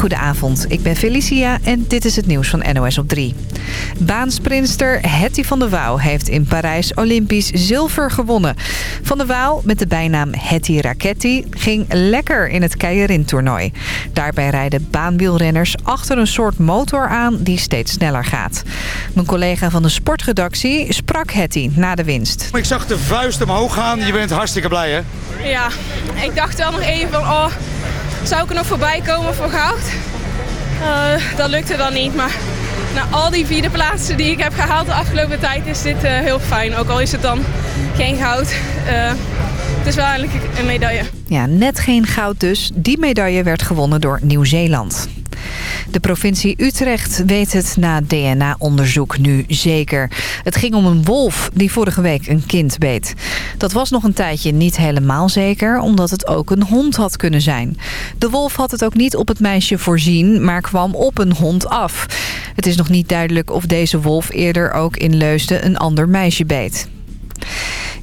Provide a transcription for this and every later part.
Goedenavond, ik ben Felicia en dit is het nieuws van NOS op 3. Baansprinster Hetty van der Wouw heeft in Parijs Olympisch zilver gewonnen. Van der Wouw, met de bijnaam Hetty Raketti, ging lekker in het Keirin-toernooi. Daarbij rijden baanwielrenners achter een soort motor aan die steeds sneller gaat. Mijn collega van de sportredactie sprak Hetty na de winst. Ik zag de vuist omhoog gaan. Je bent hartstikke blij, hè? Ja, ik dacht wel nog even van, oh, zou ik er nog voorbij komen voor goud? Uh, dat lukte dan niet, maar na al die vierde plaatsen die ik heb gehaald de afgelopen tijd is dit uh, heel fijn. Ook al is het dan geen goud. Uh, het is wel eigenlijk een medaille. Ja, net geen goud dus. Die medaille werd gewonnen door Nieuw-Zeeland. De provincie Utrecht weet het na DNA-onderzoek nu zeker. Het ging om een wolf die vorige week een kind beet. Dat was nog een tijdje niet helemaal zeker, omdat het ook een hond had kunnen zijn. De wolf had het ook niet op het meisje voorzien, maar kwam op een hond af. Het is nog niet duidelijk of deze wolf eerder ook in Leusden een ander meisje beet.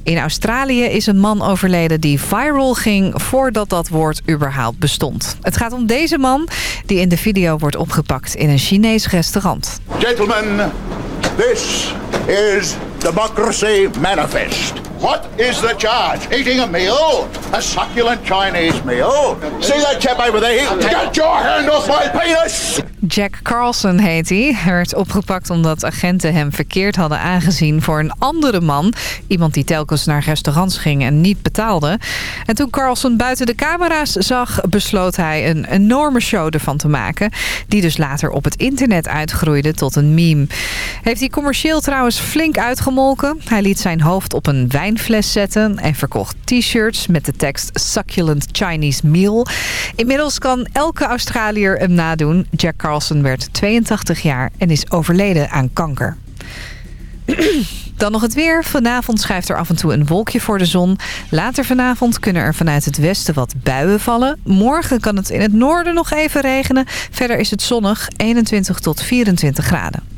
In Australië is een man overleden die viral ging voordat dat woord überhaupt bestond. Het gaat om deze man die in de video wordt opgepakt in een Chinees restaurant. Gentlemen, this is Democracy Manifest. What is the charge? Eating a meal? A succulent Chinese meal? See that chap over there? Get your hand off my penis! Jack Carlson heet hij. Hij werd opgepakt omdat agenten hem verkeerd hadden aangezien voor een andere man. Iemand die telkens naar restaurants ging en niet betaalde. En toen Carlson buiten de camera's zag, besloot hij een enorme show ervan te maken. Die dus later op het internet uitgroeide tot een meme. Heeft hij commercieel trouwens flink Hij liet zijn hoofd op een wijnfles zetten en verkocht t-shirts met de tekst Succulent Chinese Meal. Inmiddels kan elke Australiër hem nadoen. Jack Carlson werd 82 jaar en is overleden aan kanker. Dan nog het weer. Vanavond schuift er af en toe een wolkje voor de zon. Later vanavond kunnen er vanuit het westen wat buien vallen. Morgen kan het in het noorden nog even regenen. Verder is het zonnig, 21 tot 24 graden.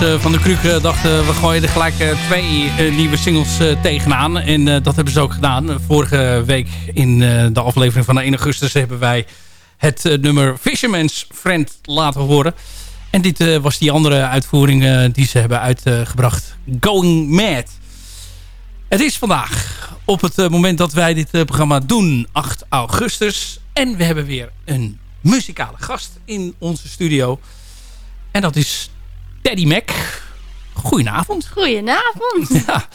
Eh, van de Kruk eh, dachten... we gooien er gelijk eh, twee eh, nieuwe singles eh, tegenaan. En eh, dat hebben ze ook gedaan. Vorige week in eh, de aflevering van 1 augustus... hebben wij het eh, nummer Fisherman's Friend laten horen. En dit eh, was die andere uitvoering eh, die ze hebben uitgebracht. Going Mad. Het is vandaag op het eh, moment dat wij dit eh, programma doen, 8 augustus. En we hebben weer een muzikale gast in onze studio. En dat is Teddy Mac. Goedenavond. Goedenavond. Ja.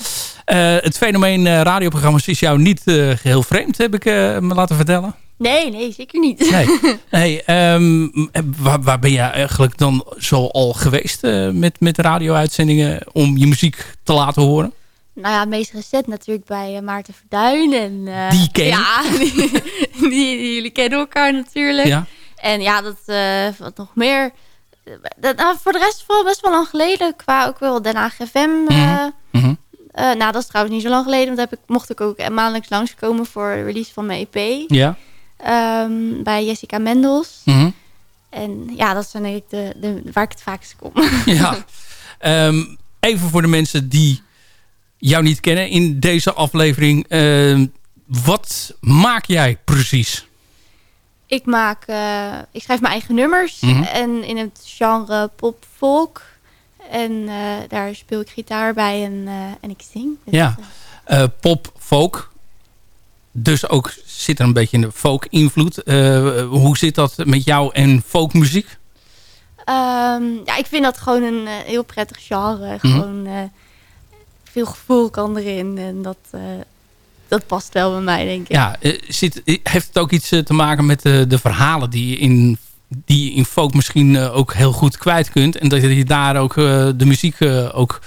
Eh, het fenomeen eh, radioprogramma's is jou niet eh, geheel vreemd, heb ik me laten vertellen. Nee, nee, zeker niet. Nee. hey, ehm, waar, waar ben je eigenlijk dan zo al geweest met, met radio-uitzendingen om je muziek te laten horen? nou ja, meest recent natuurlijk bij Maarten Verduin. En, Die ken? Ja, die, die- die- jullie kennen elkaar natuurlijk. Ja. En ja, dat, wat nog meer. Eh, Dat, nou, voor de rest wel best wel lang geleden. Qua ook wel Den Haag FM. eh, Mhm. eh, nou, dat is trouwens niet zo lang geleden. Want daar heb ik, mocht ik ook maandelijks langskomen voor de release van mijn EP. Ja. Ehm, bij Jessica Mendels. Mhm. En ja, dat zijn eigenlijk de, de, waar ik het vaakst kom. Ja. Ehm, even voor de mensen die jou niet kennen in deze aflevering. ehm, wat maak jij precies? Ik maak, eh, ik schrijf mijn eigen nummers Mhm. en in het genre pop folk. En eh, daar speel ik gitaar bij en, eh, en ik zing. Dus, Ja. pop, folk. Dus ook zit er een beetje in de folk invloed. Hoe zit dat met jou en folkmuziek? ehm, ja, ik vind dat gewoon een heel prettig genre. Mhm. Gewoon veel gevoel kan erin en dat, dat past wel bij mij, denk ik. Ja, eh, zit, eh, heeft het ook iets eh, te maken met de, de verhalen die je in, die je in folk misschien ook heel goed kwijt kunt. En dat je daar ook de muziek ook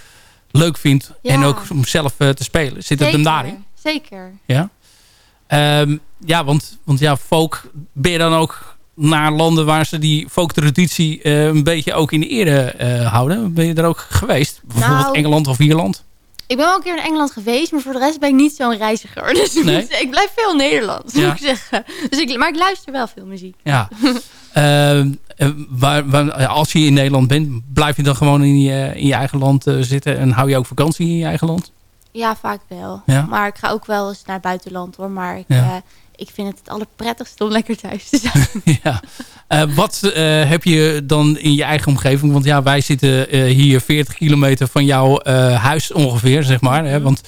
leuk vindt. Ja. En ook om zelf te spelen. Zit het hem daarin? Zeker. Ja. Ehm, ja, want, want ja, folk, ben je dan ook naar landen waar ze die folk-traditie een beetje ook in de ere houden? Ben je er ook geweest? Bijvoorbeeld Nou, Engeland of Ierland? Ik ben wel een keer in Engeland geweest, maar voor de rest ben ik niet zo'n reiziger. Dus ik Nee? blijf veel Nederlands, Ja. moet ik zeggen. Dus ik, maar ik luister wel veel muziek. Ja. Ehm, eh, waar, waar, als je in Nederland bent, blijf je dan gewoon in je, in je eigen land eh, zitten en hou je ook vakantie in je eigen land? Ja, vaak wel. Ja? Maar ik ga ook wel eens naar het buitenland hoor. Maar ik, Ja. eh, ik vind het het allerprettigste om lekker thuis te zijn. ja. Eh, wat eh, heb je dan in je eigen omgeving? Want ja, wij zitten eh, hier 40 kilometer van jouw huis ongeveer, zeg maar. Hè? Want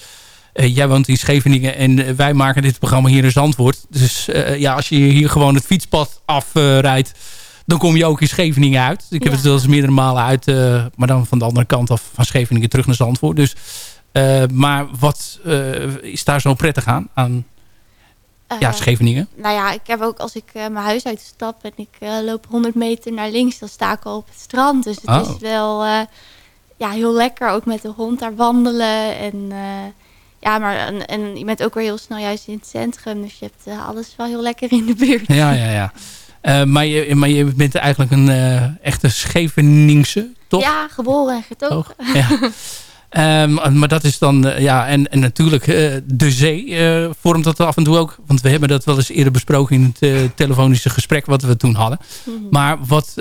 eh, jij woont in Scheveningen en wij maken dit programma hier in Zandvoort. Dus ja, als je hier gewoon het fietspad afrijdt, dan kom je ook in Scheveningen uit. Ik heb Ja. het wel eens meerdere malen uit, maar dan van de andere kant af van Scheveningen terug naar Zandvoort. Dus, maar wat is daar zo prettig aan? aan ja, Eh, Scheveningen? nou ja, ik heb ook als ik eh, mijn huis uitstap en ik eh, loop 100 meter naar links, dan sta ik al op het strand. Dus het Oh. is wel eh, ja, heel lekker ook met de hond daar wandelen. En, ja, maar, en, en je bent ook weer heel snel juist in het centrum. Dus je hebt alles wel heel lekker in de buurt. Ja, ja, ja. Maar, je, maar je bent eigenlijk een echte Scheveningse, toch? Ja, geboren en getogen. Ja. Ehm, maar dat is dan, eh, ja, en, en natuurlijk eh, de zee eh, vormt dat af en toe ook. Want we hebben dat wel eens eerder besproken in het telefonische gesprek wat we toen hadden. Mhm. Maar wat,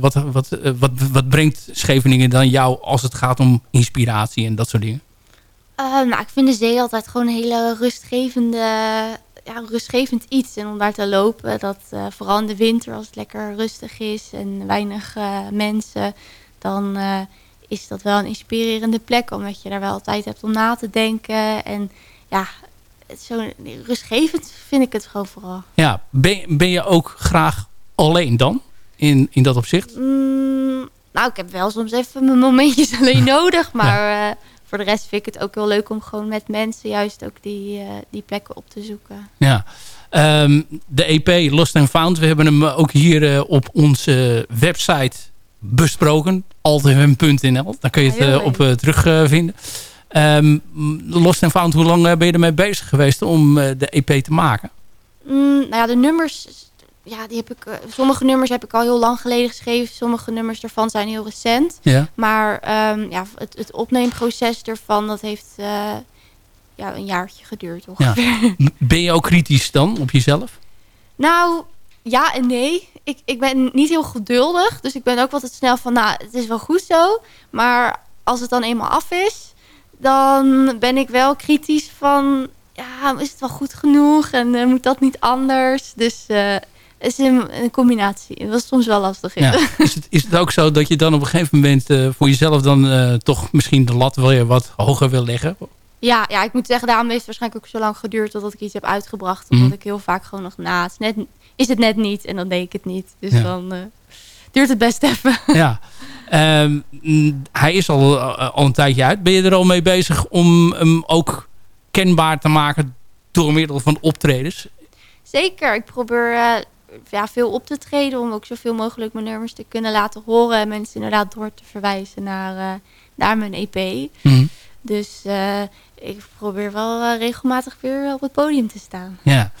wat, wat, wat, wat brengt Scheveningen dan jou als het gaat om inspiratie en dat soort dingen? Nou, ik vind de zee altijd gewoon een hele rustgevende, ja, rustgevend iets. En om daar te lopen, dat vooral in de winter als het lekker rustig is en weinig mensen, dan is dat wel een inspirerende plek. Omdat je daar wel tijd hebt om na te denken. En ja, zo rustgevend vind ik het gewoon vooral. Ja, ben, ben je ook graag alleen dan? In, in dat opzicht? Mm, nou, ik heb wel soms even mijn momentjes alleen nodig. Maar eh, voor de rest vind ik het ook heel leuk om gewoon met mensen juist ook die, eh, die plekken op te zoeken. Ja. Ehm, de EP Lost and Found, we hebben hem ook hier eh, op onze website besproken. altfm.nl, daar kun je het eh, op eh, terugvinden. Ehm, Lost and Found, hoe lang eh, ben je ermee bezig geweest om de EP te maken? Mm, nou ja, de nummers, ja, die heb ik, sommige nummers heb ik al heel lang geleden geschreven. Sommige nummers daarvan zijn heel recent. Ja. Maar ehm, ja, het, het opneemproces ervan, dat heeft ja, een jaartje geduurd Ja. ongeveer. Ben je ook kritisch dan op jezelf? Nou, ja en nee. Ik, ik ben niet heel geduldig. Dus ik ben ook altijd snel van, nou, het is wel goed zo. Maar als het dan eenmaal af is, dan ben ik wel kritisch van... Ja, is het wel goed genoeg? En uh, moet dat niet anders? Dus uh, het is een, een, combinatie. Dat is soms wel lastig. Ja. Is, het, is het ook zo dat je dan op een gegeven moment... Uh, voor jezelf dan toch misschien de lat wel wat hoger wil leggen? Ja, ja, ik moet zeggen, daarom heeft het waarschijnlijk ook zo lang geduurd... totdat ik iets heb uitgebracht. Omdat mm. ik heel vaak gewoon nog na... Het is net is het net niet en dan deed ik het niet. Dus dan uh, duurt het best even. Ja. Um, hij is al, uh, al een tijdje uit. Ben je er al mee bezig om hem ook kenbaar te maken door middel van optredens? Zeker. Ik probeer uh, ja, veel op te treden om ook zoveel mogelijk mijn nummers te kunnen laten horen. En mensen inderdaad door te verwijzen naar, naar mijn EP. Mm. Dus ik probeer wel regelmatig weer op het podium te staan. Ja.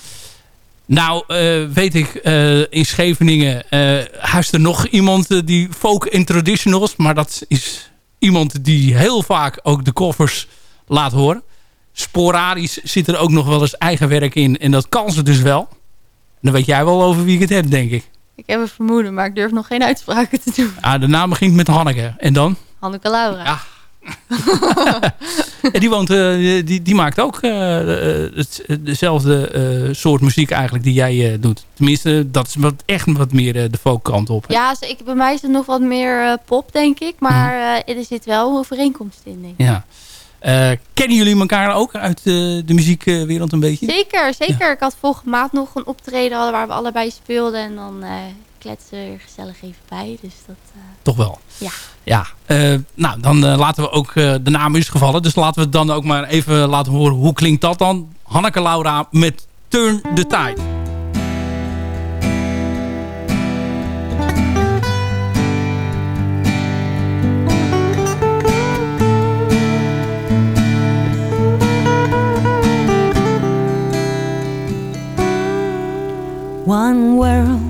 Nou, uh, weet ik, uh, in Scheveningen uh, huist er nog iemand die folk en traditionals. Maar dat is iemand die heel vaak ook de koffers laat horen. Sporadisch zit er ook nog wel eens eigen werk in. En dat kan ze dus wel. Dan weet jij wel over wie ik het heb, denk ik. Ik heb een vermoeden, maar ik durf nog geen uitspraken te doen. Ah, de naam begint met Hanneke. En dan? Hanneke Laura. Ja, en die, woont, uh, die, die maakt ook uh, het, dezelfde soort muziek eigenlijk die jij doet. Tenminste, dat is wat, echt wat meer de folkkant op. Hè? Ja, ik, bij mij is het nog wat meer pop, denk ik. Maar er zit wel overeenkomst in, denk ik. Ja. kennen jullie elkaar ook uit de muziekwereld een beetje? Zeker, zeker. Ja. Ik had volgende maand nog een optreden waar we allebei speelden. En dan kletsen er gezellig even bij. Dus dat, Toch wel? Ja. Ja, uh, nou dan uh, laten we ook uh, de naam is gevallen. Dus laten we het dan ook maar even laten horen. Hoe klinkt dat dan? Hanneke Laura met Turn the Tide. One world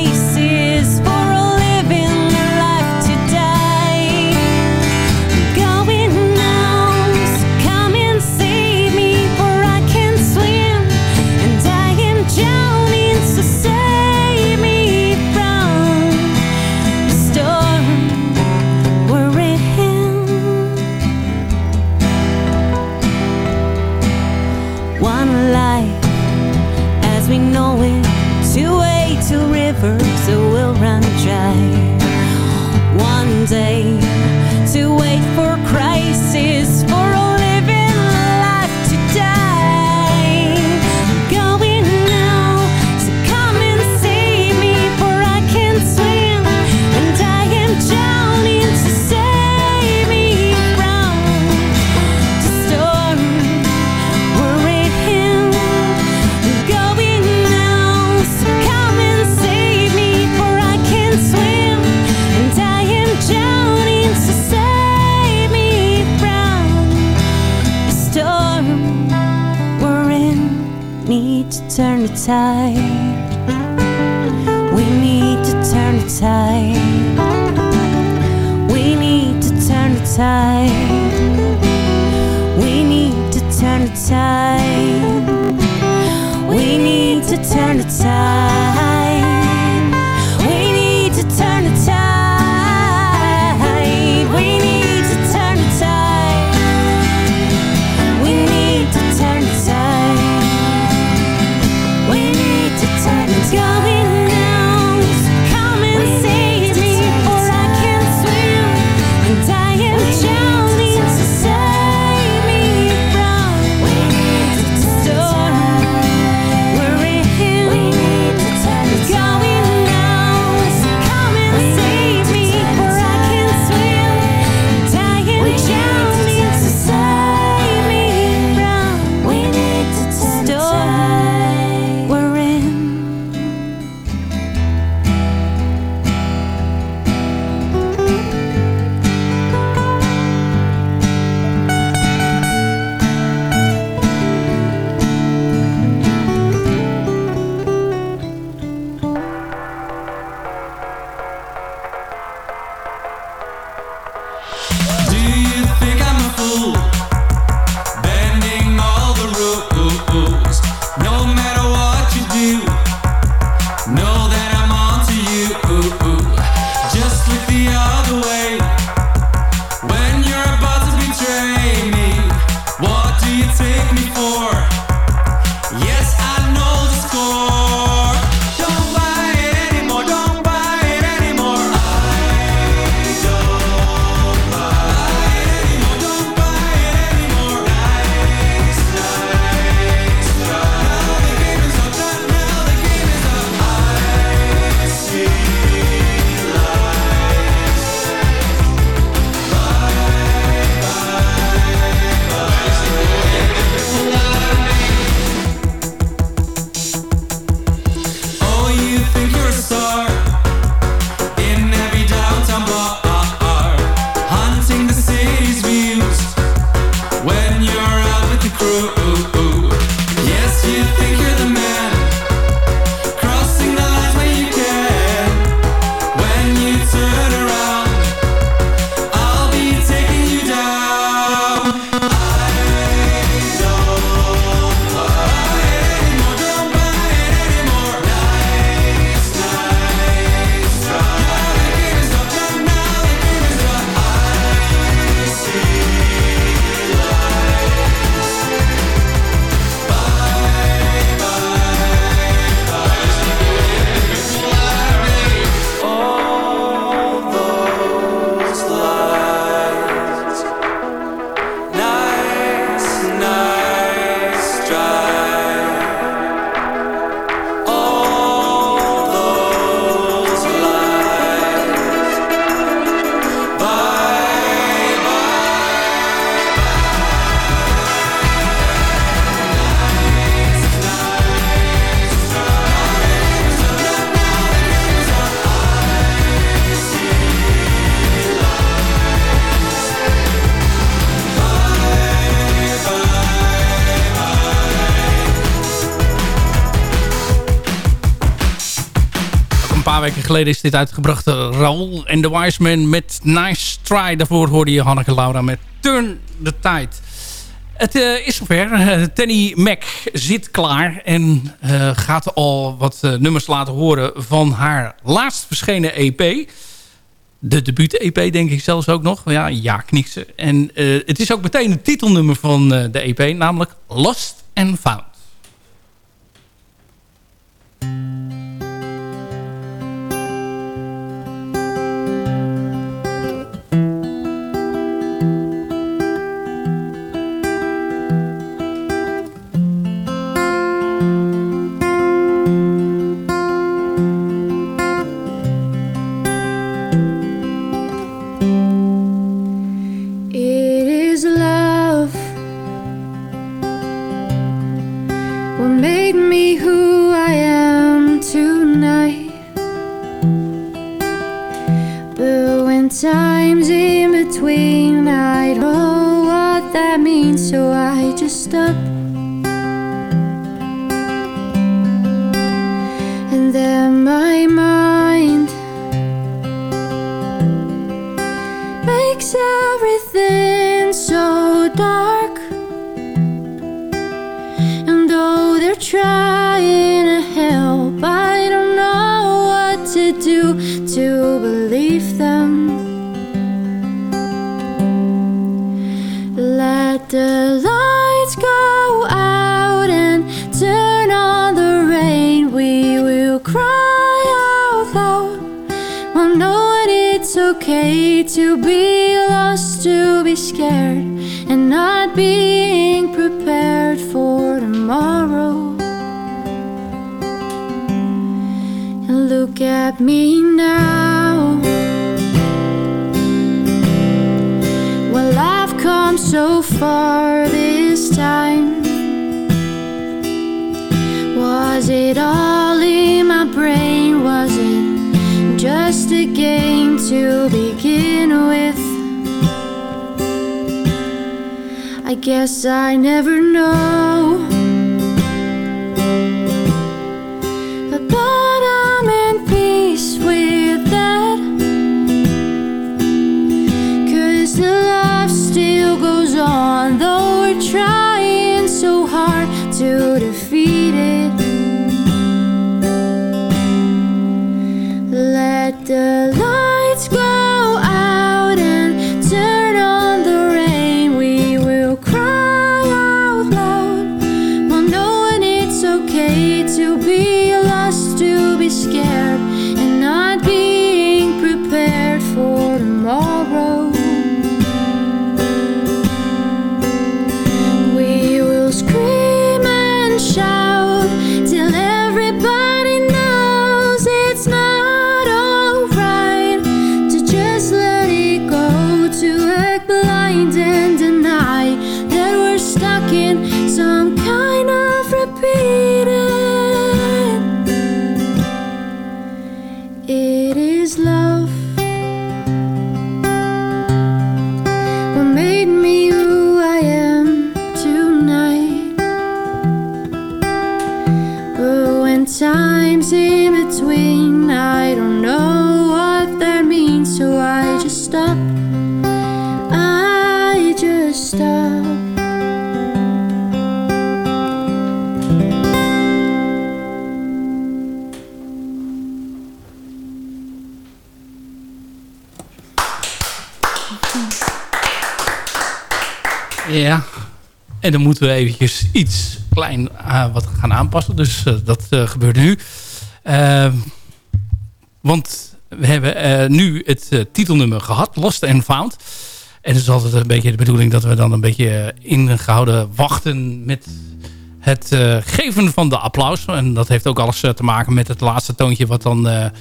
we know it. Two way, two rivers we'll run dry. One day to wait for Christ. turn the tide. We need to turn the tide. We need to turn the tide. We need to turn the tide. We need to turn the tide. Geleden is dit uitgebracht. Raoul en The Wise Man met Nice Try. Daarvoor hoorde je Hanneke Laura met Turn the Tide. Het uh, is zover. Uh, Tenny Mac zit klaar en uh, gaat al wat nummers laten horen van haar laatst verschenen EP. De debuut-EP denk ik zelfs ook nog. Ja, ja kniksen. En het is ook meteen het titelnummer van de EP, namelijk Lost and Found. times in between, I don't know what that means, so I just stop. me now. Well, I've come so far this time. Was it all in my brain? Was it just a game to begin with? I guess I never know. trying so hard to defeat it. Let the lights go out and turn on the rain. We will cry out loud while knowing it's okay to be. En dan moeten we eventjes iets klein uh, wat gaan aanpassen. Dus uh, dat uh, gebeurt nu. Ehm, want we hebben nu het titelnummer gehad. Lost and Found. En het is altijd een beetje de bedoeling dat we dan een beetje ingehouden wachten met het geven van de applaus. En dat heeft ook alles te maken met het laatste toontje wat dan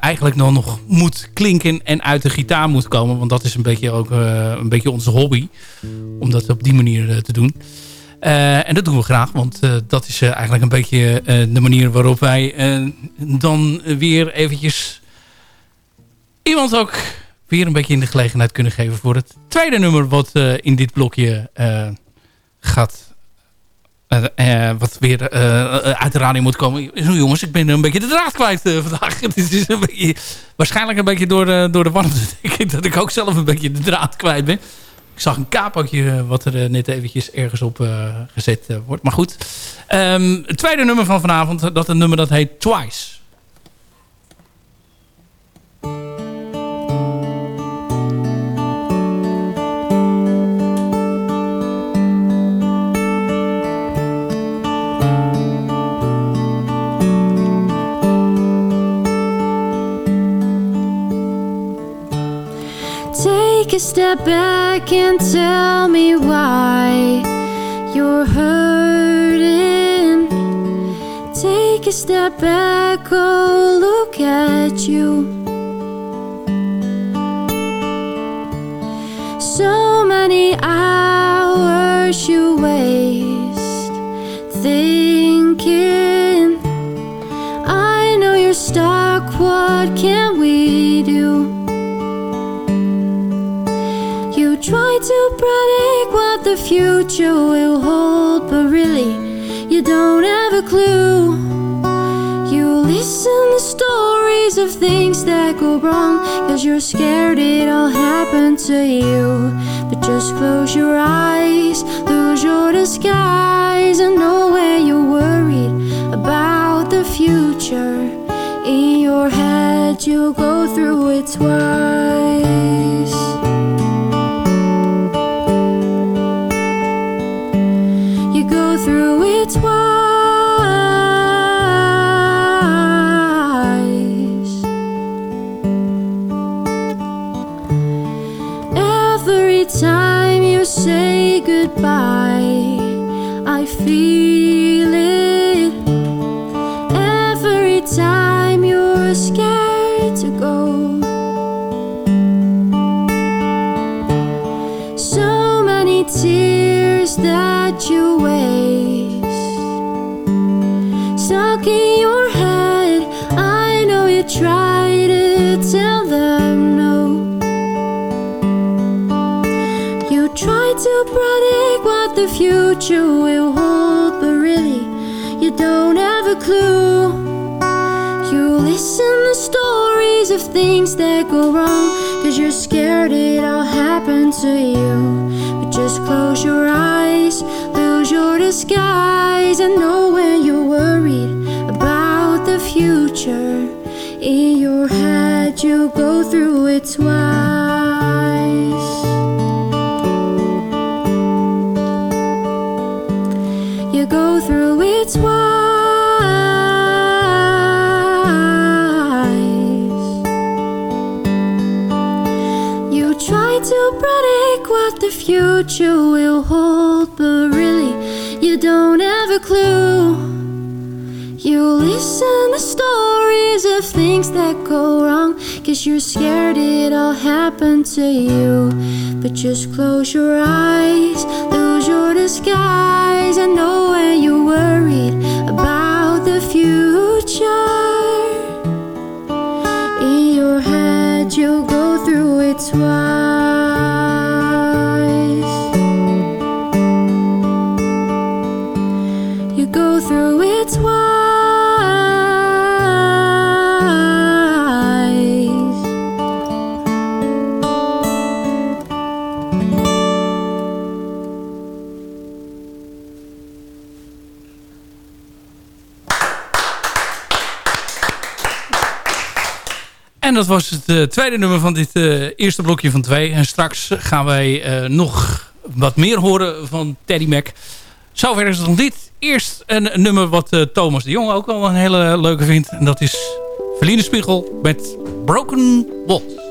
eigenlijk nog, nog moet klinken en uit de gitaar moet komen. Want dat is een beetje ook uh, een beetje onze hobby. Om dat op die manier uh, te doen. en dat doen we graag. Want dat is eigenlijk een beetje de manier waarop wij dan weer eventjes iemand ook weer een beetje in de gelegenheid kunnen geven voor het tweede nummer wat in dit blokje gaat wat weer uit de radio moet komen. Zo jongens, ik ben een beetje de draad kwijt vandaag. Het is een beetje, waarschijnlijk een beetje door, door de warmte. denk ik dat ik ook zelf een beetje de draad kwijt ben. Ik zag een kapakje wat er net eventjes ergens op gezet wordt. Maar goed. Um, het tweede nummer van vanavond, dat een nummer dat heet Twice. A step back and tell me why you're hurting. Take a step back, oh, look at you. So many hours you waste thinking. I know you're stuck, what can we do? Predict what the future will hold, but really, you don't have a clue. You listen to stories of things that go wrong, cause you're scared it all happened to you. But just close your eyes, lose your disguise, and know where you're worried about the future. In your head, you'll go through it twice. You. But just close your eyes, En dat was het eh, tweede nummer van dit eh, eerste blokje van twee. En straks gaan wij eh, nog wat meer horen van Teddy Mac. Zover is het dan dit. Eerst een nummer wat Thomas de Jong ook wel een hele leuke vindt. En dat is Verliene Spiegel met Broken Walls.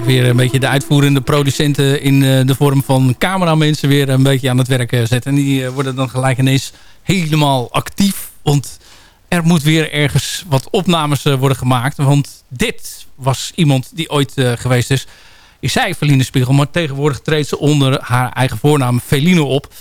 Weer een beetje de uitvoerende producenten in eh, de vorm van cameramensen weer een beetje aan het werk eh, zetten. En die eh, worden dan gelijk ineens helemaal actief. Want er moet weer ergens wat opnames worden gemaakt. Want dit was iemand die ooit geweest is. Is zij Feline Spiegel, maar tegenwoordig treedt ze onder haar eigen voornaam Feline op.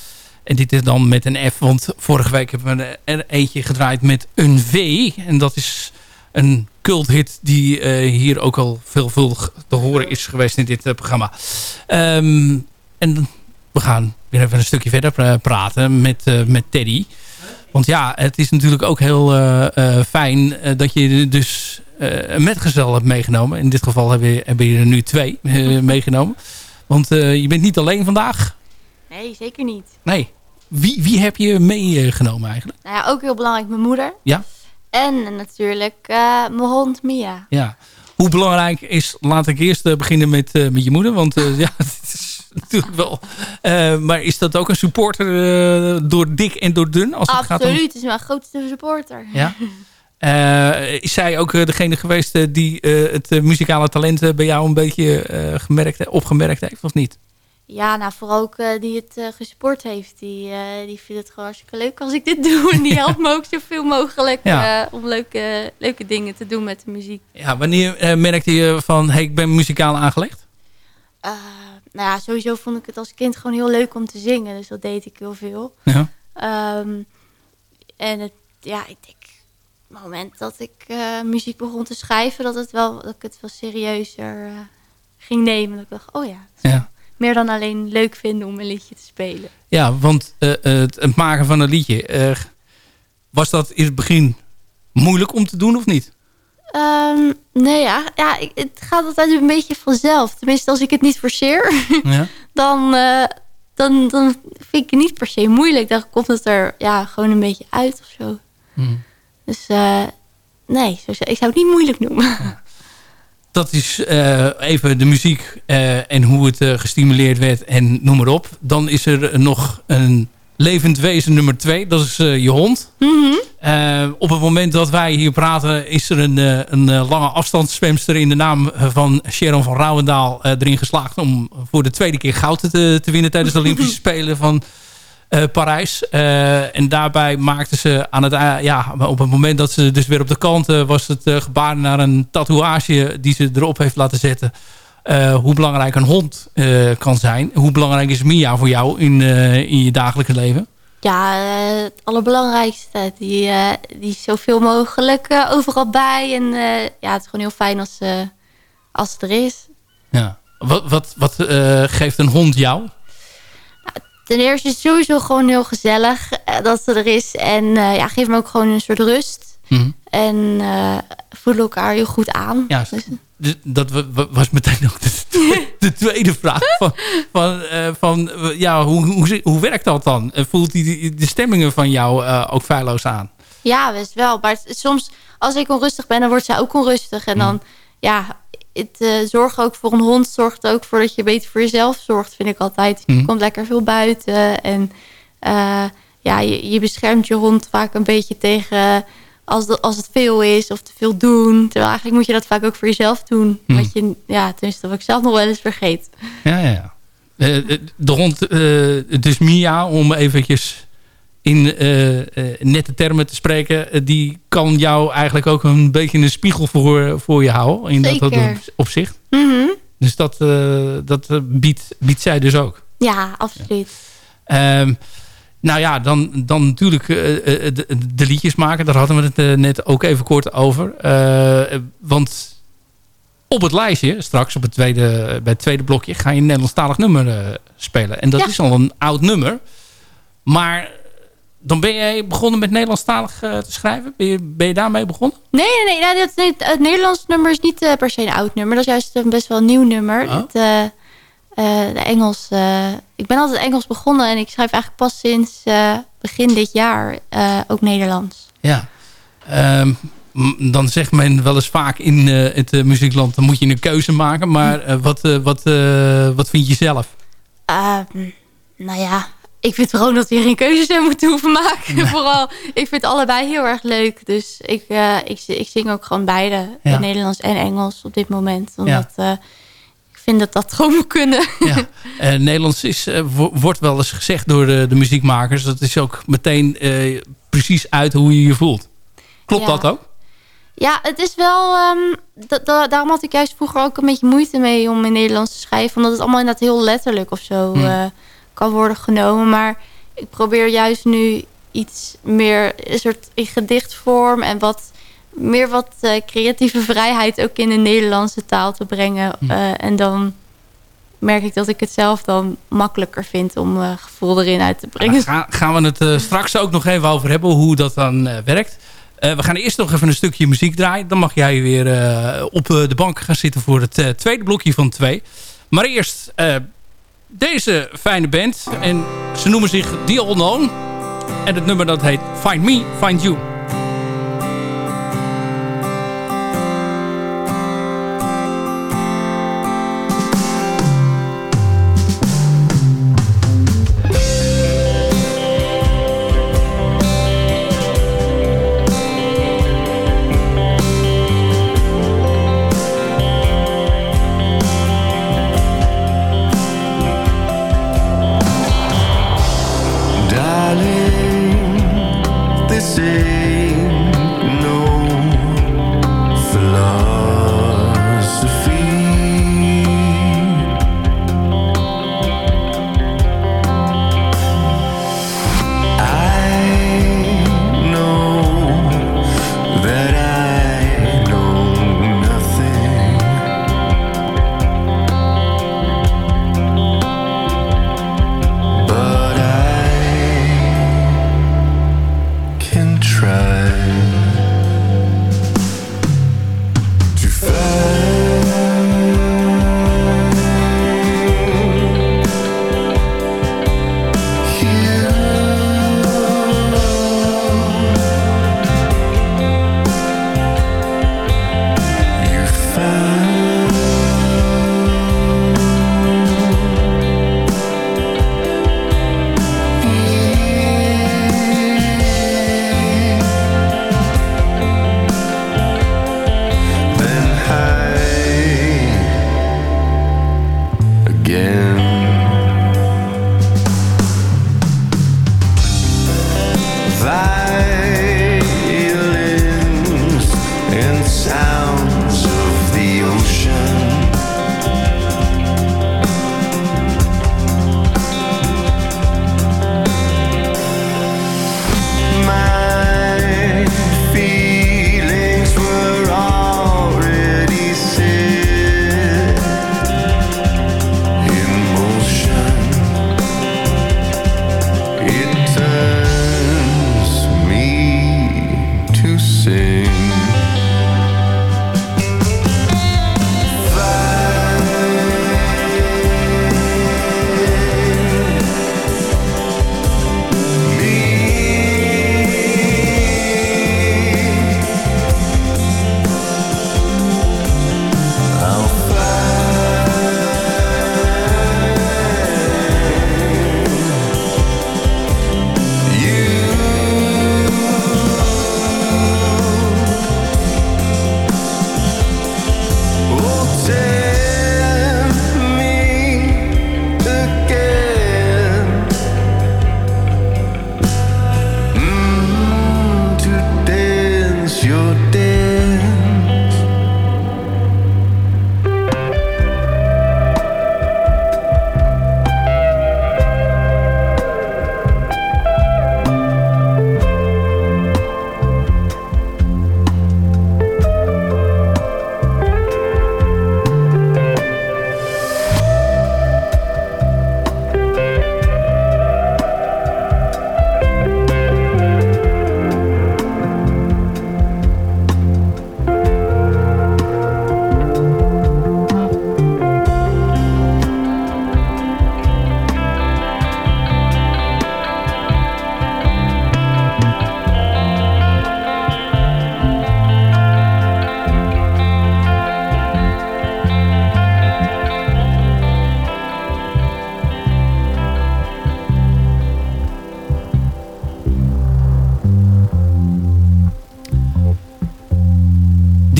En dit is dan met een F, want vorige week hebben we er eentje gedraaid met een V. En dat is een culthit die eh, hier ook al veelvuldig te horen is geweest in dit eh, programma. Ehm, en we gaan weer even een stukje verder pra- praten met, eh, met Teddy. Want ja, het is natuurlijk ook heel fijn dat je dus een metgezel hebt meegenomen. In dit geval hebben je, hebben je er nu twee meegenomen. Want je bent niet alleen vandaag. Nee, zeker niet. Nee. Wie, wie heb je meegenomen eigenlijk? Nou ja, ook heel belangrijk mijn moeder. Ja? En natuurlijk eh, mijn hond Mia. Ja. Hoe belangrijk is, laat ik eerst eh, beginnen met, eh, met je moeder. Want ja, het is natuurlijk wel. maar is dat ook een supporter door dik en door dun? Als het gaat om, Absoluut, het is mijn grootste supporter. ja? Is zij ook degene geweest die het muzikale talent bij jou een beetje eh, gemerkt, opgemerkt heeft, of niet? Ja, nou vooral ook eh, die het eh, gesupport heeft. Die, eh, die vindt het gewoon hartstikke leuk als ik dit doe. En die helpt me ook zoveel mogelijk Ja. om leuke, leuke dingen te doen met de muziek. Ja, wanneer merkte je van, hey, ik ben muzikaal aangelegd? Nou ja, sowieso vond ik het als kind gewoon heel leuk om te zingen. Dus dat deed ik heel veel. Ja. Ehm, en het, ja, ik denk, op het moment dat ik muziek begon te schrijven, dat, het wel, dat ik het wel serieuzer ging nemen. Dat ik dacht, oh ja, Ja. Meer dan alleen leuk vinden om een liedje te spelen. Ja, want eh, het, het maken van een liedje, eh, was dat in het begin moeilijk om te doen of niet? Ehm, nee, ja, ja ik, het gaat altijd een beetje vanzelf. Tenminste, als ik het niet forceer, Ja. dan, eh, dan, dan vind ik het niet per se moeilijk. Dan komt het er ja, gewoon een beetje uit of zo. Hmm. Dus eh, nee, ik zou het niet moeilijk noemen. Dat is eh, even de muziek eh, en hoe het eh, gestimuleerd werd en noem maar op. Dan is er nog een levend wezen nummer twee. Dat is je hond. Mhm. Op het moment dat wij hier praten is er een, een lange afstandszwemster in de naam van Sharon van Rouwendaal erin geslaagd om voor de tweede keer goud te, te winnen tijdens de Olympische Spelen van eh, Parijs. Eh, en daarbij maakte ze aan het, ja, op het moment dat ze dus weer op de kant eh, was het gebaar naar een tatoeage die ze erop heeft laten zetten. Hoe belangrijk een hond kan zijn. Hoe belangrijk is Mia voor jou in, in je dagelijkse leven? Ja, het allerbelangrijkste. Die, die is zoveel mogelijk overal bij. En ja, het is gewoon heel fijn als, als het er is. Ja. Wat, wat, wat geeft een hond jou? Ten eerste is het sowieso gewoon heel gezellig eh, dat ze er is. En eh, ja, geeft me ook gewoon een soort rust. Mhm. En eh voelen elkaar heel goed aan. Ja, Dus, dat wa- wa- was meteen ook de, de tweede vraag. Van, van, van ja, hoe, hoe, hoe werkt dat dan? Voelt die, de stemmingen van jou ook feilloos aan? Ja, best wel. Maar soms, als ik onrustig ben, dan wordt zij ook onrustig. En dan, ja, het eh, zorgen ook voor een hond zorgt ook voor dat je beter voor jezelf zorgt, vind ik altijd. Je Mhm. komt lekker veel buiten en eh, ja, je, je beschermt je hond vaak een beetje tegen als, de- als het veel is of te veel doen. Terwijl eigenlijk moet je dat vaak ook voor jezelf doen. Mhm. Wat je, ja, tenminste, wat ik zelf nog wel eens vergeet. Ja, ja, ja. Eh, de hond, eh, dus Mia, om eventjes in eh, eh, nette termen te spreken... eh, die kan jou eigenlijk ook een beetje een spiegel voor, voor je houden. In dat, opzicht. Mhm. Dus dat, dat biedt, biedt zij dus ook. Ja, absoluut. Ehm, nou ja, dan, dan natuurlijk de, de liedjes maken. Daar hadden we het net ook even kort over. Want op het lijstje, straks op het tweede, bij het tweede blokje... ga je een Nederlandstalig nummer spelen. En dat Ja. is al een oud nummer. Maar dan ben jij begonnen met Nederlandstalig eh, te schrijven? Ben je, ben je daarmee begonnen? Nee, nee, nee. nou, dat, het Nederlands nummer is niet eh, per se een oud nummer. Dat is juist een best wel een nieuw nummer. Oh. Het, eh, eh, de Engels. eh, ik ben altijd Engels begonnen en ik schrijf eigenlijk pas sinds eh, begin dit jaar eh, ook Nederlands. Ja. Ehm, dan zegt men wel eens vaak in eh, het eh, muziekland... dan moet je een keuze maken. Maar eh, wat, eh, wat, eh, wat vind je zelf? Ehm, nou ja, ik vind gewoon dat je geen keuzes meer moet hoeven maken. Vooral, ik vind allebei heel erg leuk. Dus ik, eh, ik, ik zing ook gewoon beide. Ja. Nederlands en Engels op dit moment. Omdat eh, ik vind dat dat gewoon moet kunnen. Ja. Eh, Nederlands is, wo- wordt wel eens gezegd door de, de muziekmakers. Dat is ook meteen precies uit hoe je je voelt. Klopt dat ook? Ja, het is wel... ehm, da- da- daarom had ik juist vroeger ook een beetje moeite mee om in Nederlands te schrijven. Omdat het allemaal inderdaad heel letterlijk of zo Hmm. Kan worden genomen. Maar ik probeer juist nu iets meer een soort in gedichtvorm... en wat meer wat eh, creatieve vrijheid ook in de Nederlandse taal te brengen. Hmm. Eh, en dan merk ik dat ik het zelf dan makkelijker vind om eh, gevoel erin uit te brengen. Daar ga- gaan we het straks ook nog even over hebben. Hoe dat dan werkt. We gaan eerst nog even een stukje muziek draaien. Dan mag jij weer op de bank gaan zitten voor het tweede blokje van twee. Maar eerst deze fijne band. En ze noemen zich The Unknown. En het nummer dat heet Find Me, Find You.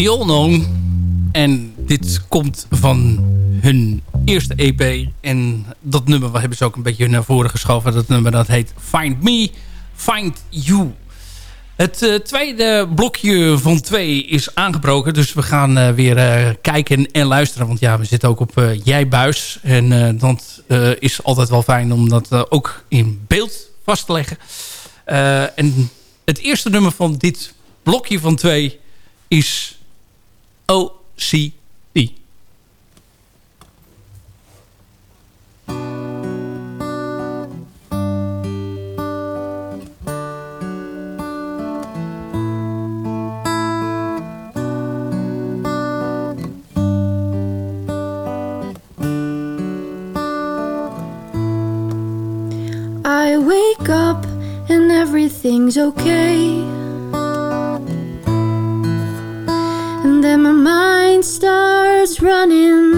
The. En dit komt van hun eerste EP. En dat nummer hebben ze ook een beetje naar voren geschoven. Dat nummer dat heet Find Me, Find You. Het uh, tweede blokje van twee is aangebroken. Dus we gaan uh, weer uh, kijken en luisteren. Want ja, we zitten ook op Jij Buis. En dat is altijd wel fijn om dat ook in beeld vast te leggen. en het eerste nummer van dit blokje van twee is OCD. I wake up and everything's okay. And then my mind starts running.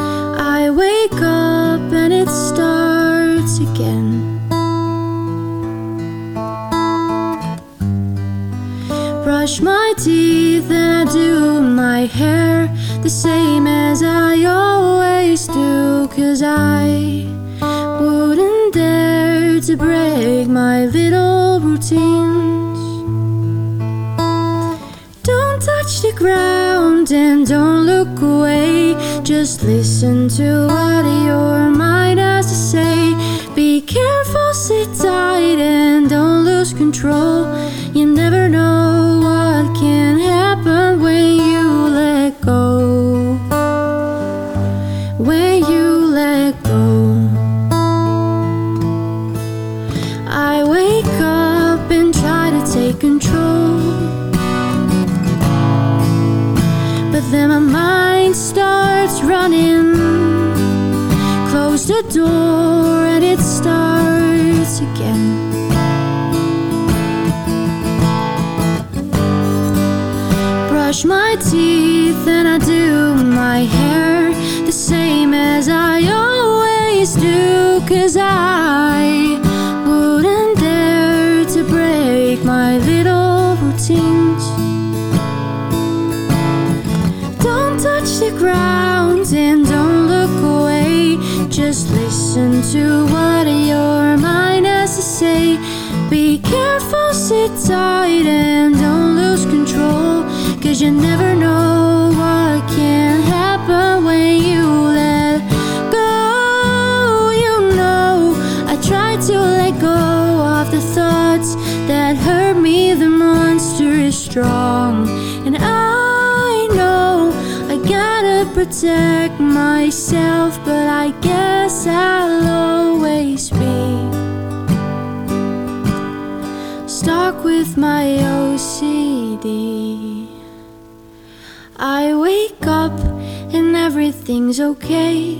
I wake up and it starts again. Brush my teeth and I do my hair the same as I always do. Cause I and don't look away. Just listen to what your mind has to say. Be careful, sit tight, and don't lose control. The door and it starts again. Brush my teeth to what your mind has to say. Be careful, sit tight, and don't lose control. Cause you never know what can happen when you let go. You know, I try to let go of the thoughts that hurt me. The monster is strong, and I protect myself, but I guess I'll always be stuck with my OCD. I wake up and everything's okay.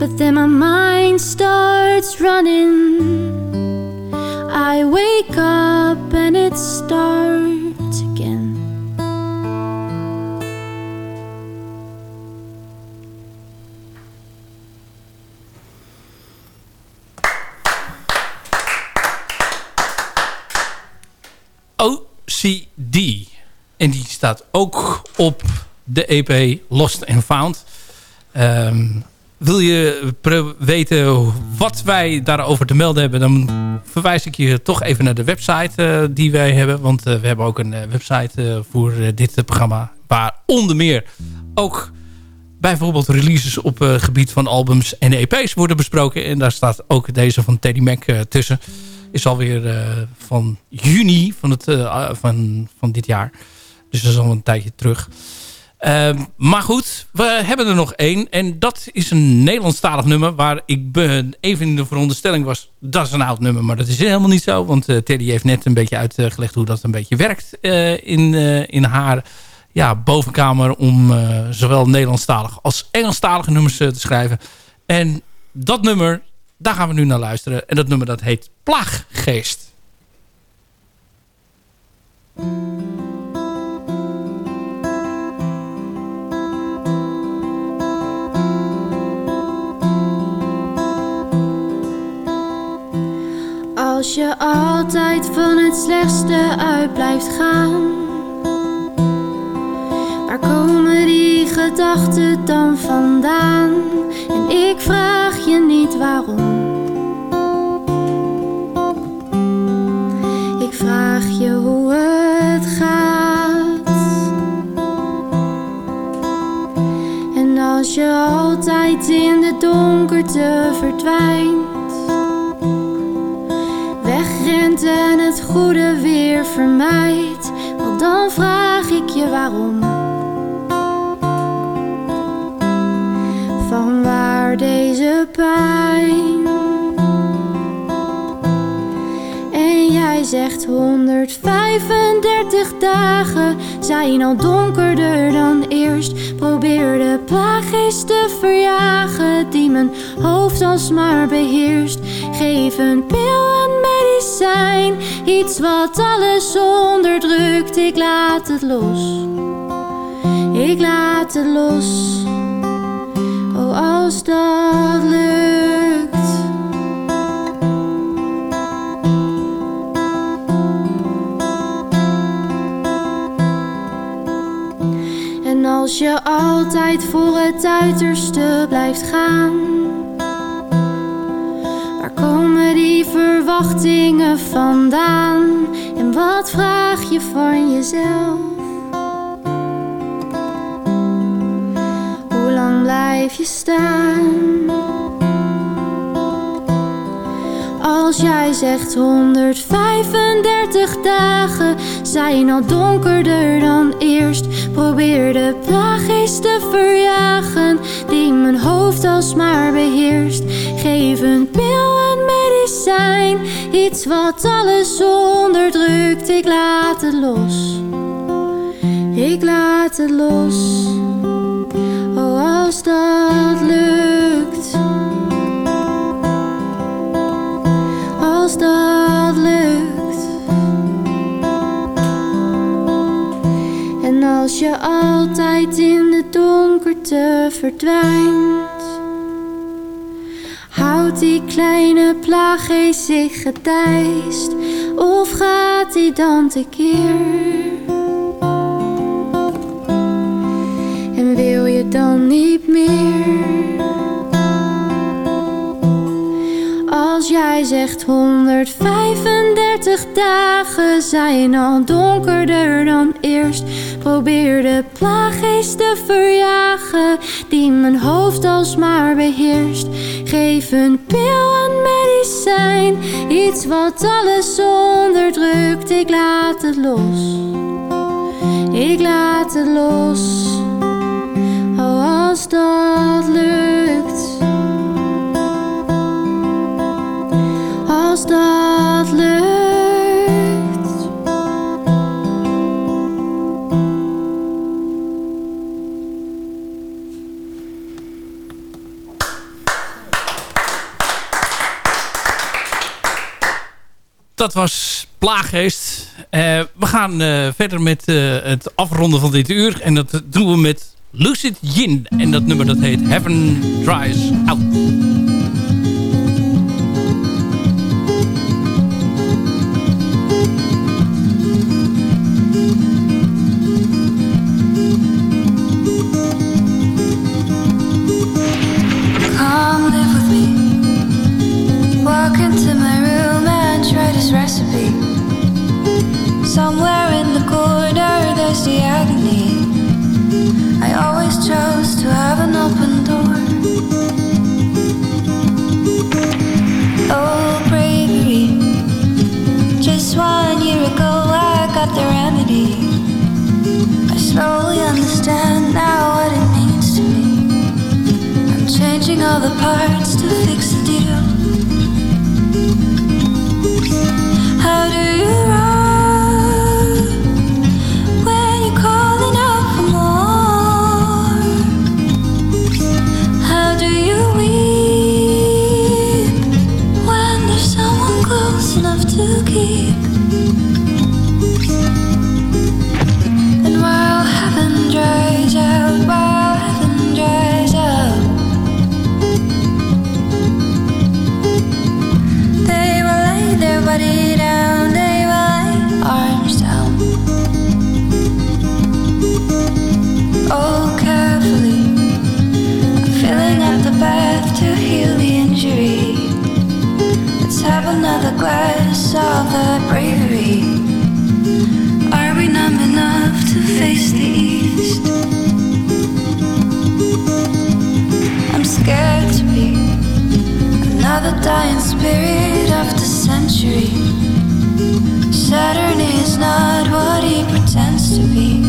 But then my mind starts running. I wake up and it starts En die staat ook op de EP Lost and Found. Ehm, wil je weten wat wij daarover te melden hebben... dan verwijs ik je toch even naar de website eh, die wij hebben. Want eh, we hebben ook een eh, website voor dit programma... waar onder meer ook bijvoorbeeld releases op het gebied van albums en EP's worden besproken. En daar staat ook deze van Teddy Mac tussen. Is alweer eh, van juni van, het, eh, van, van dit jaar. Dus dat is al een tijdje terug. Ehm, maar goed, we hebben er nog één. En dat is een Nederlandstalig nummer. Waar ik even in de veronderstelling was. Dat is een oud nummer. Maar dat is helemaal niet zo. Want eh, Teddy heeft net een beetje uitgelegd hoe dat een beetje werkt. in, in haar ja, bovenkamer. Om zowel Nederlandstalig als Engelstalige nummers te schrijven. En dat nummer, daar gaan we nu naar luisteren. En dat nummer dat heet Plaaggeest. Als je altijd van het slechtste uit blijft gaan, waar komen die gedachten dan vandaan? Ik vraag je niet waarom. Ik vraag je hoe het gaat. En als je altijd in de donkerte verdwijnt wegrent en het goede weer vermijdt, dan vraag ik je waarom. 135 dagen zijn al donkerder dan eerst. Probeer de plaaggeest te verjagen die mijn hoofd alsmaar beheerst. Geef een pil, een medicijn, iets wat alles onderdrukt. Ik laat het los, ik laat het los. Oh, als dat lukt. Als je altijd voor het uiterste blijft gaan, waar komen die verwachtingen vandaan? En wat vraag je van jezelf? Hoe lang blijf je staan? Als jij zegt 135 dagen zijn al donkerder dan eerst. Probeer de plaaggeest te verjagen die mijn hoofd alsmaar beheerst. Geef een pil, een medicijn, iets wat alles onderdrukt. Ik laat het los, ik laat het los. Oh, als dat lukt. Als je altijd in de donkerte verdwijnt, houdt die kleine plaaggeest zich gedijst, of gaat die dan tekeer? En wil je dan niet meer? Jij zegt 135 dagen zijn al donkerder dan eerst. Probeer de plaaggeest te verjagen die mijn hoofd alsmaar beheerst. Geef een pil, een medicijn, iets wat alles onderdrukt. Ik laat het los, ik laat het los. Oh, als dat lukt. Als dat lukt. Dat was Plaaggeest. Eh, we gaan eh, verder met eh, het afronden van dit uur. En dat doen we met Lucid Yin. En dat nummer dat heet Heaven Dries Out. Another dying spirit of the century. Saturn is not what he pretends to be.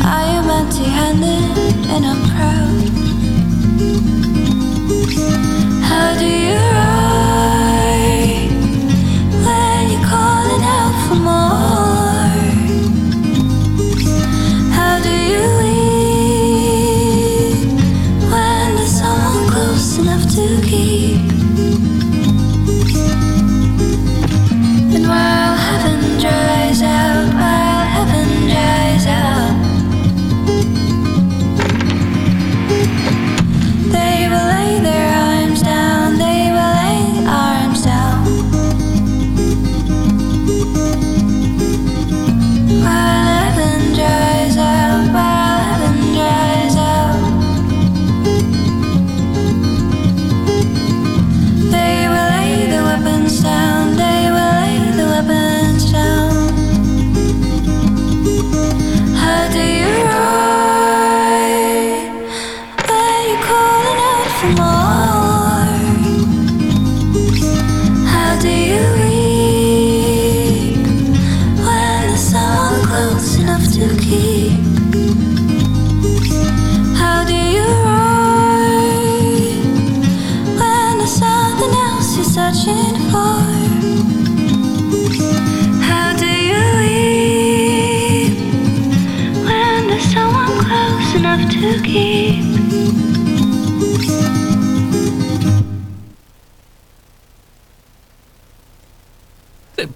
I am empty handed and I'm proud. How do you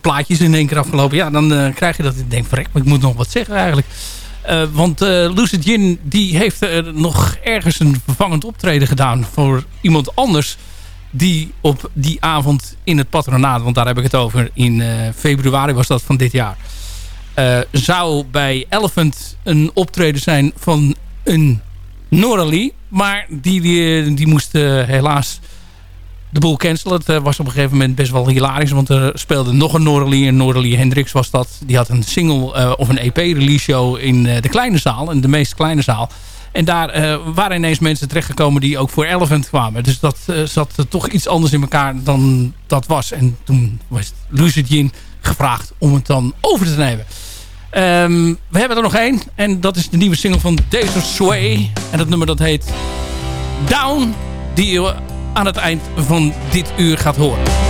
plaatjes in één keer afgelopen. Ja, dan eh, krijg je dat ik denk, verrek, maar ik moet nog wat zeggen eigenlijk. Eh, want uh, Lucid Gin die heeft eh, nog ergens een vervangend optreden gedaan voor iemand anders die op die avond in het patronaat, want daar heb ik het over, in februari was dat van dit jaar, zou bij Elephant een optreden zijn van een Noralie, maar die, die moest helaas de boel cancelen. Het eh, was op een gegeven moment best wel hilarisch. Want er speelde nog een Noralie. En Noralie Hendricks was dat. Die had een single eh, of een EP-release show in eh, de kleine zaal. In de meest kleine zaal. En daar waren ineens mensen terechtgekomen die ook voor Elephant kwamen. Dus dat zat toch iets anders in elkaar dan dat was. En toen was Lucid Gin gevraagd om het dan over te nemen. Ehm, we hebben er nog één. En dat is de nieuwe single van Desert Sway. En dat nummer dat heet Down. Die aan het eind van dit uur gaat horen.